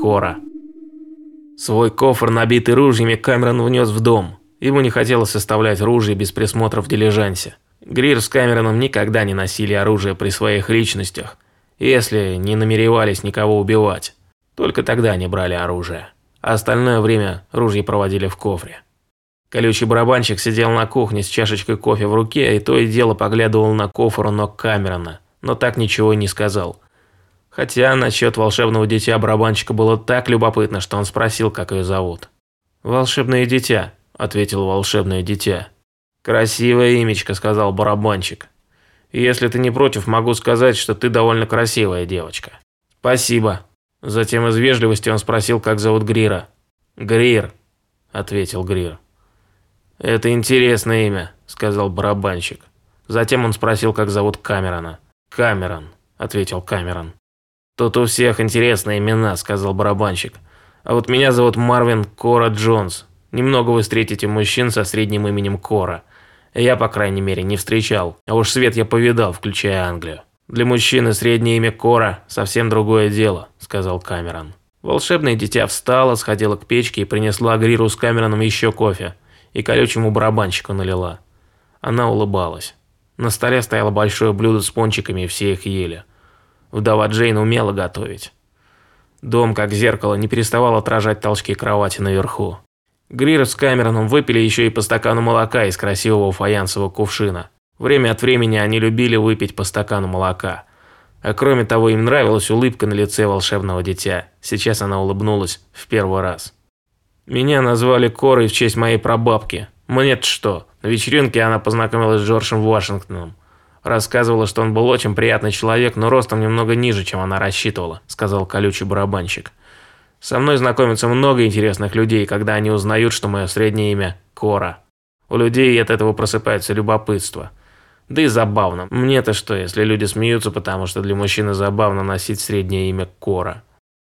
Кора. Свой кофр, набитый ружьями, Камерон внес в дом. Ему не хотелось оставлять ружье без присмотра в дилижансе. Грир с Камероном никогда не носили оружие при своих личностях, если не намеревались никого убивать. Только тогда они брали оружие. А остальное время ружья проводили в кофре. Колючий барабанщик сидел на кухне с чашечкой кофе в руке и то и дело поглядывал на кофр ног Камерона, но так ничего и не сказал. Хотя насчет волшебного дитя барабанщика было так любопытно, что он спросил, как ее зовут. «Волшебное дитя», – ответил волшебное дитя. «Красивое имечко», – сказал барабанщик. «Если ты не против, могу сказать, что ты довольно красивая девочка». «Спасибо». Затем из вежливости он спросил, как зовут Грира. «Грир», – ответил Грир. «Это интересное имя», – сказал барабанщик. Затем он спросил, как зовут Камерона. «Камерон», – ответил Камерон. «Тут у всех интересные имена», – сказал барабанщик. «А вот меня зовут Марвин Кора Джонс. Немного вы встретите мужчин со средним именем Кора. Я, по крайней мере, не встречал. А уж свет я повидал, включая Англию. Для мужчины среднее имя Кора – совсем другое дело», – сказал Камерон. Волшебное дитя встала, сходила к печке и принесла Гриру с Камероном еще кофе. И колючему барабанщику налила. Она улыбалась. На столе стояло большое блюдо с пончиками, и все их ели. Вдова Джейн умела готовить. Дом, как зеркало, не переставал отражать толчки кровати наверху. Грир с Камероном выпили еще и по стакану молока из красивого фаянсового кувшина. Время от времени они любили выпить по стакану молока. А кроме того, им нравилась улыбка на лице волшебного дитя. Сейчас она улыбнулась в первый раз. Меня назвали Корой в честь моей прабабки. Мне-то что? На вечеринке она познакомилась с Джорджем Вашингтоном. Рассказывала, что он был очень приятный человек, но ростом немного ниже, чем она рассчитывала, сказал колючий барабанщик. Со мной знакомится много интересных людей, когда они узнают, что мое среднее имя Кора. У людей от этого просыпается любопытство. Да и забавно. Мне-то что, если люди смеются, потому что для мужчины забавно носить среднее имя Кора.